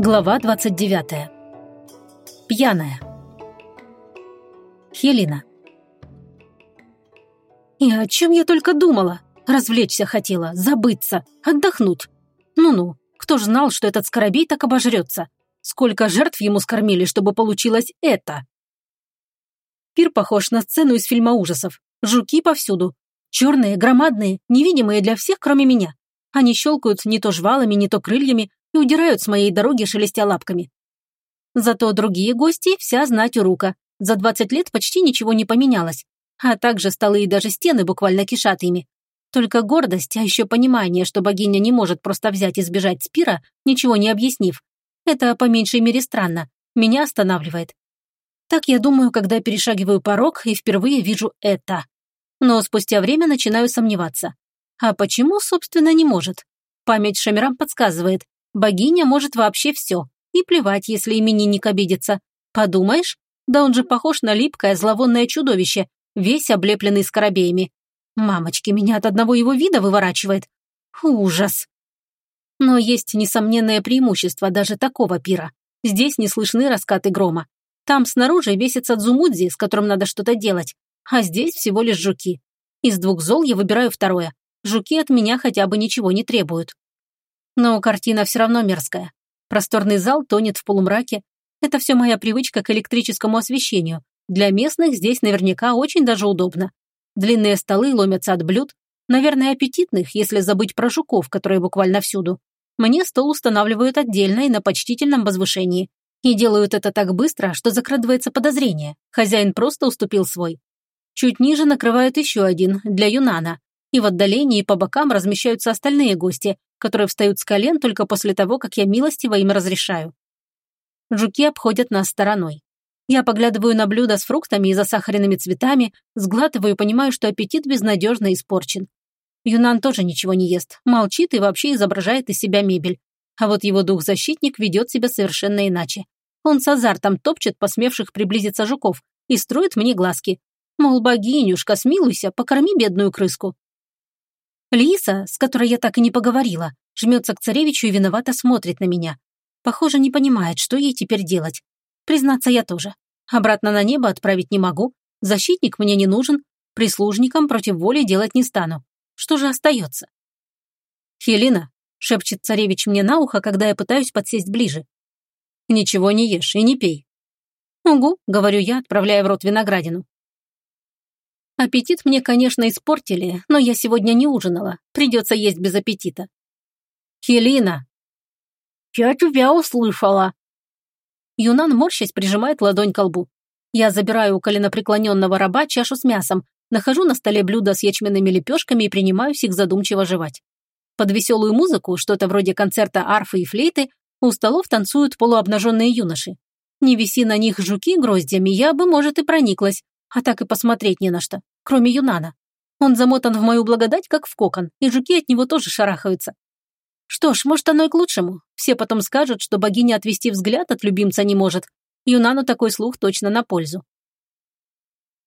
Глава 29. Пьяная. Хелина. И о чем я только думала? Развлечься хотела, забыться, отдохнуть. Ну-ну, кто ж знал, что этот скоробей так обожрется? Сколько жертв ему скормили, чтобы получилось это? Пир похож на сцену из фильма ужасов. Жуки повсюду. Черные, громадные, невидимые для всех, кроме меня. Они щелкают не то жвалами, не то крыльями и удирают с моей дороги, шелестя лапками. Зато другие гости вся знать у рука. За 20 лет почти ничего не поменялось. А также столы и даже стены буквально кишат ими. Только гордость, а еще понимание, что богиня не может просто взять и сбежать с пира, ничего не объяснив. Это по меньшей мере странно. Меня останавливает. Так я думаю, когда перешагиваю порог и впервые вижу это. Но спустя время начинаю сомневаться. А почему, собственно, не может? Память Шамирам подсказывает. Богиня может вообще все. И плевать, если именинник обидится. Подумаешь, да он же похож на липкое зловонное чудовище, весь облепленный скоробеями. Мамочки, меня от одного его вида выворачивает. Ужас. Но есть несомненное преимущество даже такого пира. Здесь не слышны раскаты грома. Там снаружи весится дзумудзи, с которым надо что-то делать. А здесь всего лишь жуки. Из двух зол я выбираю второе. Жуки от меня хотя бы ничего не требуют. Но картина все равно мерзкая. Просторный зал тонет в полумраке. Это все моя привычка к электрическому освещению. Для местных здесь наверняка очень даже удобно. Длинные столы ломятся от блюд. Наверное, аппетитных, если забыть про жуков, которые буквально всюду. Мне стол устанавливают отдельно и на почтительном возвышении. И делают это так быстро, что закрадывается подозрение. Хозяин просто уступил свой. Чуть ниже накрывают еще один, для Юнана. И в отдалении по бокам размещаются остальные гости, которые встают с колен только после того, как я милостиво им разрешаю. Жуки обходят нас стороной. Я поглядываю на блюдо с фруктами и засахаренными цветами, сглатываю и понимаю, что аппетит безнадежно испорчен. Юнан тоже ничего не ест, молчит и вообще изображает из себя мебель. А вот его дух-защитник ведет себя совершенно иначе. Он с азартом топчет посмевших приблизиться жуков и строит мне глазки. Мол, богинюшка, смилуйся, покорми бедную крыску. Лиса, с которой я так и не поговорила, жмется к царевичу и виновато смотрит на меня. Похоже, не понимает, что ей теперь делать. Признаться, я тоже. Обратно на небо отправить не могу, защитник мне не нужен, прислужникам против воли делать не стану. Что же остается? «Хелина», — шепчет царевич мне на ухо, когда я пытаюсь подсесть ближе. «Ничего не ешь и не пей». «Угу», — говорю я, отправляя в рот виноградину. Аппетит мне, конечно, испортили, но я сегодня не ужинала. Придется есть без аппетита. Хелина. Я тебя услышала. Юнан, морщась, прижимает ладонь к лбу. Я забираю у коленопреклоненного раба чашу с мясом, нахожу на столе блюдо с ячменными лепешками и принимаюсь их задумчиво жевать. Под веселую музыку, что-то вроде концерта арфы и флейты, у столов танцуют полуобнаженные юноши. Не виси на них жуки гроздями, я бы, может, и прониклась, а так и посмотреть не на что, кроме Юнана. Он замотан в мою благодать, как в кокон, и жуки от него тоже шарахаются. Что ж, может, оно и к лучшему. Все потом скажут, что богиня отвести взгляд от любимца не может. Юнану такой слух точно на пользу.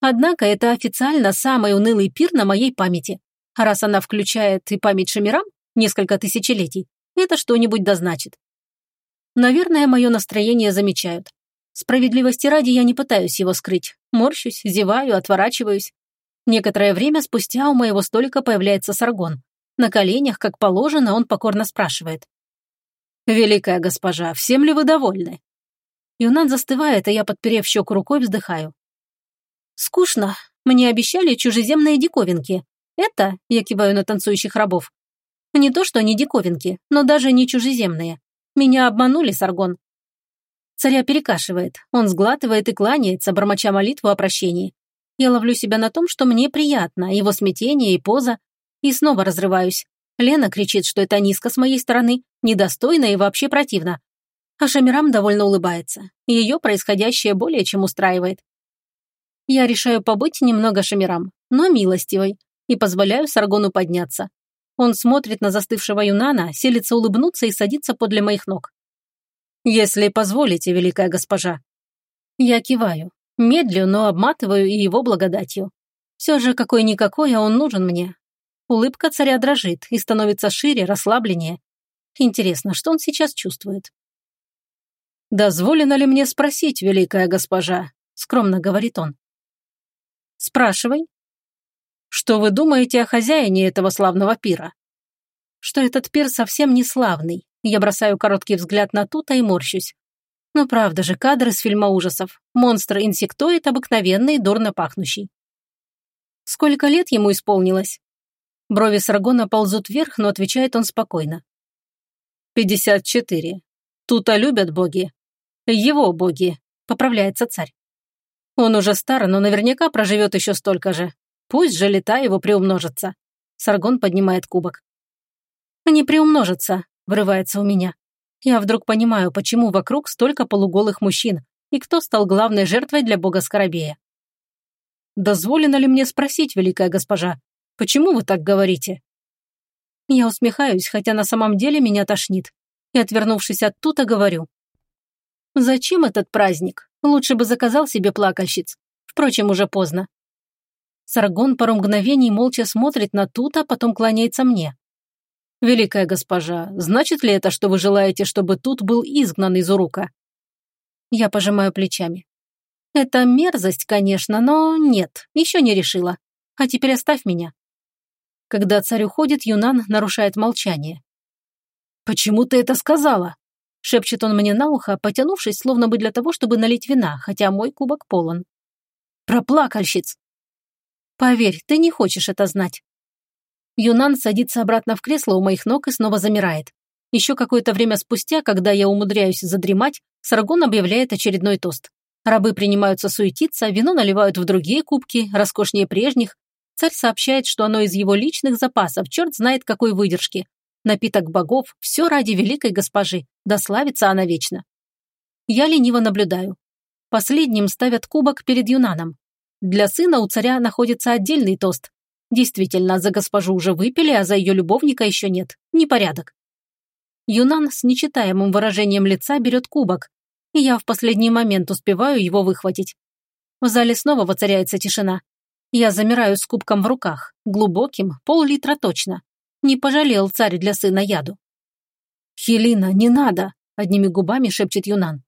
Однако это официально самый унылый пир на моей памяти. А раз она включает и память Шамирам, несколько тысячелетий, это что-нибудь дозначит. Наверное, мое настроение замечают. Справедливости ради я не пытаюсь его скрыть. Морщусь, зеваю, отворачиваюсь. Некоторое время спустя у моего столика появляется Саргон. На коленях, как положено, он покорно спрашивает. «Великая госпожа, всем ли вы довольны?» Юнан застывает, а я, подперев щеку рукой, вздыхаю. «Скучно. Мне обещали чужеземные диковинки. Это, я киваю на танцующих рабов, не то что они диковинки, но даже не чужеземные. Меня обманули, Саргон. Царя перекашивает. Он сглатывает и кланяется, бормоча молитву о прощении. Я ловлю себя на том, что мне приятно, его смятение и поза. И снова разрываюсь. Лена кричит, что это низко с моей стороны, недостойно и вообще противно. А Шамирам довольно улыбается. Ее происходящее более чем устраивает. Я решаю побыть немного Шамирам, но милостивой, и позволяю Саргону подняться. Он смотрит на застывшего Юнана, селится улыбнуться и садится подле моих ног. «Если позволите, великая госпожа». Я киваю, медлю, но обматываю и его благодатью. Все же какой-никакой, а он нужен мне. Улыбка царя дрожит и становится шире, расслабленнее. Интересно, что он сейчас чувствует? «Дозволено ли мне спросить, великая госпожа?» – скромно говорит он. «Спрашивай». «Что вы думаете о хозяине этого славного пира?» «Что этот пир совсем не славный. Я бросаю короткий взгляд на Тута и морщусь. Ну правда же, кадр из фильма ужасов. Монстр-инсектоид обыкновенный, дурно пахнущий. Сколько лет ему исполнилось? Брови Саргона ползут вверх, но отвечает он спокойно. «Пятьдесят четыре. Тута любят боги. Его боги», — поправляется царь. «Он уже стар, но наверняка проживет еще столько же. Пусть же лета его приумножатся». Саргон поднимает кубок. «Не приумножится», — врывается у меня. Я вдруг понимаю, почему вокруг столько полуголых мужчин, и кто стал главной жертвой для бога Скоробея. «Дозволено ли мне спросить, великая госпожа, почему вы так говорите?» Я усмехаюсь, хотя на самом деле меня тошнит, и, отвернувшись от тута, говорю. Зачем этот праздник? Лучше бы заказал себе плакальщиц. Впрочем, уже поздно. Саргон пару мгновений молча смотрит на Тута, потом кланяется мне. «Великая госпожа, значит ли это, что вы желаете, чтобы Тут был изгнан из Урука?» Я пожимаю плечами. «Это мерзость, конечно, но нет, еще не решила. А теперь оставь меня». Когда царь уходит, Юнан нарушает молчание. «Почему ты это сказала?» Шепчет он мне на ухо, потянувшись, словно бы для того, чтобы налить вина, хотя мой кубок полон. «Проплакальщиц!» «Поверь, ты не хочешь это знать». Юнан садится обратно в кресло у моих ног и снова замирает. Еще какое-то время спустя, когда я умудряюсь задремать, Саргон объявляет очередной тост. Рабы принимаются суетиться, вино наливают в другие кубки, роскошнее прежних. Царь сообщает, что оно из его личных запасов, черт знает какой выдержки, Напиток богов – все ради великой госпожи, да славится она вечно. Я лениво наблюдаю. Последним ставят кубок перед Юнаном. Для сына у царя находится отдельный тост. Действительно, за госпожу уже выпили, а за ее любовника еще нет. Непорядок. Юнан с нечитаемым выражением лица берет кубок, и я в последний момент успеваю его выхватить. В зале снова воцаряется тишина. Я замираю с кубком в руках, глубоким, пол-литра точно. Не пожалел царь для сына яду. «Хелина, не надо!» – одними губами шепчет Юнан.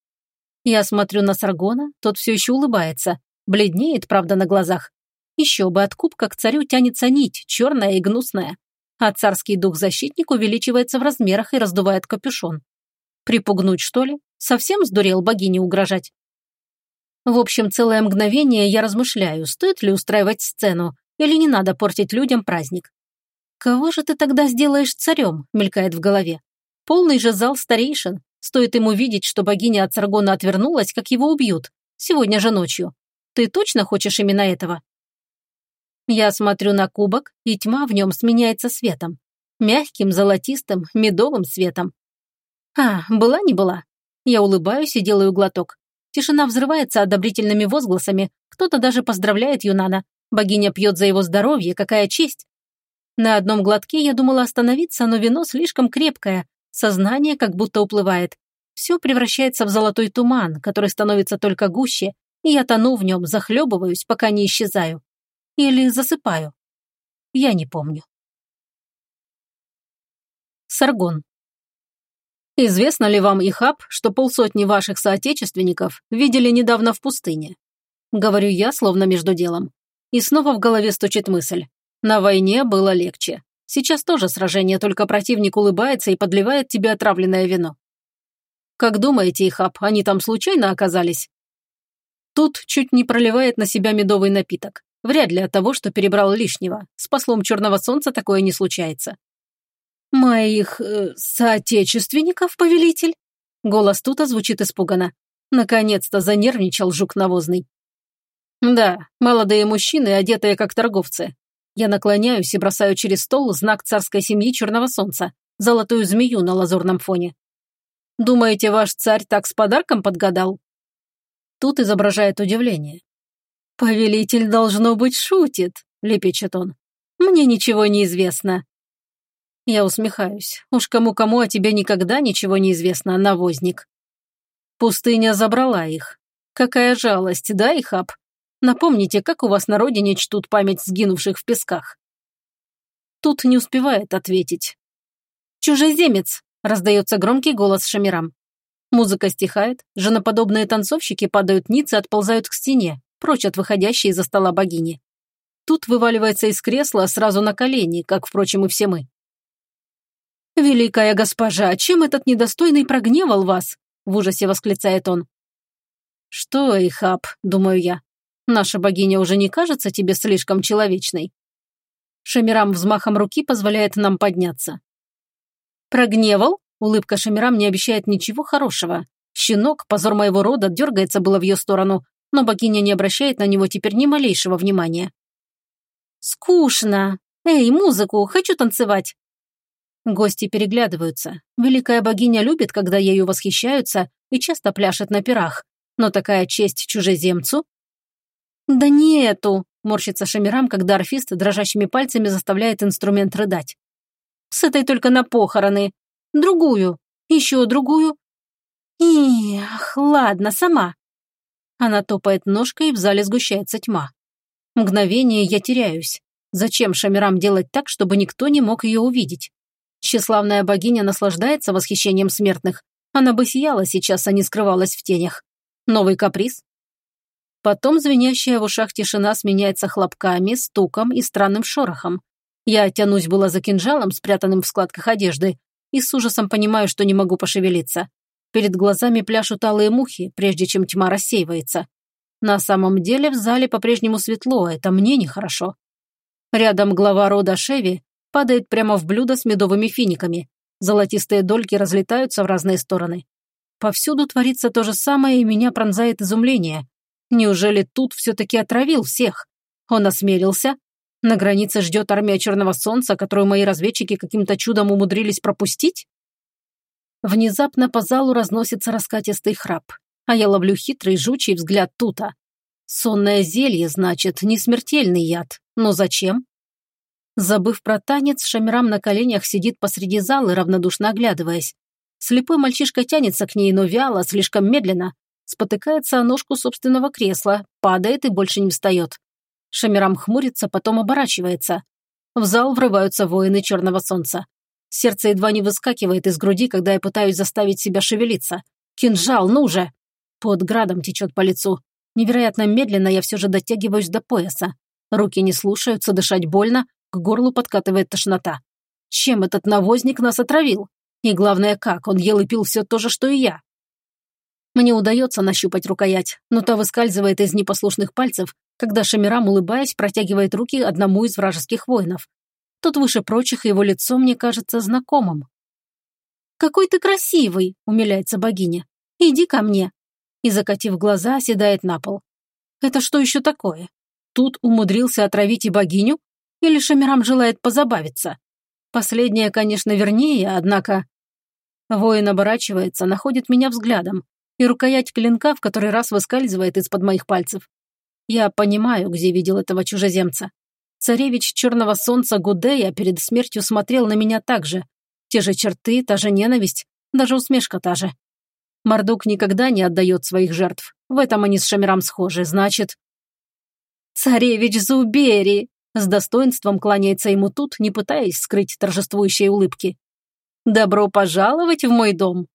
Я смотрю на Саргона, тот все еще улыбается. Бледнеет, правда, на глазах. Еще бы от кубка к царю тянется нить, черная и гнусная. А царский дух-защитник увеличивается в размерах и раздувает капюшон. Припугнуть, что ли? Совсем сдурел богине угрожать? В общем, целое мгновение я размышляю, стоит ли устраивать сцену, или не надо портить людям праздник. «Кого же ты тогда сделаешь царем?» – мелькает в голове. «Полный же зал старейшин. Стоит ему видеть, что богиня от Саргона отвернулась, как его убьют. Сегодня же ночью. Ты точно хочешь именно этого?» Я смотрю на кубок, и тьма в нем сменяется светом. Мягким, золотистым, медовым светом. А, была не была. Я улыбаюсь и делаю глоток. Тишина взрывается одобрительными возгласами, кто-то даже поздравляет Юнана. Богиня пьет за его здоровье, какая честь. На одном глотке я думала остановиться, но вино слишком крепкое, сознание как будто уплывает. Все превращается в золотой туман, который становится только гуще, и я тону в нем, захлебываюсь, пока не исчезаю. Или засыпаю. Я не помню. Саргон. Известно ли вам, Ихаб, что полсотни ваших соотечественников видели недавно в пустыне? Говорю я, словно между делом. И снова в голове стучит мысль. На войне было легче. Сейчас тоже сражение, только противник улыбается и подливает тебе отравленное вино. Как думаете, Ихаб, они там случайно оказались? Тут чуть не проливает на себя медовый напиток. Вряд ли от того, что перебрал лишнего. С послом Черного Солнца такое не случается. «Моих э, соотечественников, повелитель?» Голос Тута звучит испуганно. Наконец-то занервничал жук навозный. «Да, молодые мужчины, одетые как торговцы. Я наклоняюсь и бросаю через стол знак царской семьи Черного Солнца, золотую змею на лазурном фоне. Думаете, ваш царь так с подарком подгадал? Тут изображает удивление. «Повелитель, должно быть, шутит», — лепечет он. «Мне ничего не известно». Я усмехаюсь. Уж кому-кому о тебе никогда ничего не известно, навозник. Пустыня забрала их. Какая жалость, да, Ихаб? Напомните, как у вас на родине чтут память сгинувших в песках?» Тут не успевает ответить. «Чужеземец!» – раздается громкий голос Шамирам. Музыка стихает, женоподобные танцовщики падают ниц и отползают к стене, прочь от выходящей из-за стола богини. Тут вываливается из кресла сразу на колени, как, впрочем, и все мы. «Великая госпожа, чем этот недостойный прогневал вас?» – в ужасе восклицает он. «Что, Ихаб?» – думаю я. «Наша богиня уже не кажется тебе слишком человечной?» Шамирам взмахом руки позволяет нам подняться. «Прогневал?» Улыбка Шамирам не обещает ничего хорошего. Щенок, позор моего рода, дергается было в ее сторону, но богиня не обращает на него теперь ни малейшего внимания. «Скучно! Эй, музыку! Хочу танцевать!» Гости переглядываются. Великая богиня любит, когда ею восхищаются и часто пляшет на пирах. Но такая честь чужеземцу? «Да нету!» – морщится Шамирам, когда орфист дрожащими пальцами заставляет инструмент рыдать. «С этой только на похороны. Другую. Еще другую. Эх, ладно, сама». Она топает ножкой, и в зале сгущается тьма. Мгновение я теряюсь. Зачем Шамирам делать так, чтобы никто не мог ее увидеть? Тщеславная богиня наслаждается восхищением смертных. Она бы сияла сейчас, а не скрывалась в тенях. Новый каприз? Потом звенящая в ушах тишина сменяется хлопками, стуком и странным шорохом. Я тянусь было за кинжалом, спрятанным в складках одежды, и с ужасом понимаю, что не могу пошевелиться. Перед глазами пляшут алые мухи, прежде чем тьма рассеивается. На самом деле в зале по-прежнему светло, это мне нехорошо. Рядом глава рода Шеви падает прямо в блюдо с медовыми финиками. Золотистые дольки разлетаются в разные стороны. Повсюду творится то же самое, и меня пронзает изумление. Неужели тут все-таки отравил всех? Он осмелился? На границе ждет армия Черного Солнца, которую мои разведчики каким-то чудом умудрились пропустить? Внезапно по залу разносится раскатистый храп, а я ловлю хитрый жучий взгляд Тута. Сонное зелье, значит, не смертельный яд. Но зачем? Забыв про танец, Шамирам на коленях сидит посреди зала, равнодушно оглядываясь. Слепой мальчишка тянется к ней, но вяло, слишком медленно. Спотыкается о ножку собственного кресла, падает и больше не встает. Шамирам хмурится, потом оборачивается. В зал врываются воины Черного Солнца. Сердце едва не выскакивает из груди, когда я пытаюсь заставить себя шевелиться. «Кинжал, ну же!» Под градом течет по лицу. Невероятно медленно я все же дотягиваюсь до пояса. Руки не слушаются, дышать больно, к горлу подкатывает тошнота. Чем этот навозник нас отравил? И главное, как, он ел и пил все то же, что и я. Мне удается нащупать рукоять, но та выскальзывает из непослушных пальцев, когда Шамирам, улыбаясь, протягивает руки одному из вражеских воинов. Тот выше прочих, его лицо мне кажется знакомым. «Какой ты красивый!» – умиляется богиня. «Иди ко мне!» И, закатив глаза, оседает на пол. «Это что еще такое? Тут умудрился отравить и богиню? Или Шамирам желает позабавиться? Последнее, конечно, вернее, однако...» Воин оборачивается, находит меня взглядом, и рукоять клинка в который раз выскальзывает из-под моих пальцев. Я понимаю, где видел этого чужеземца. Царевич Черного Солнца Гудея перед смертью смотрел на меня так же. Те же черты, та же ненависть, даже усмешка та же. Мордук никогда не отдает своих жертв. В этом они с Шамирам схожи, значит... «Царевич Зубери!» С достоинством кланяется ему тут, не пытаясь скрыть торжествующие улыбки. «Добро пожаловать в мой дом!»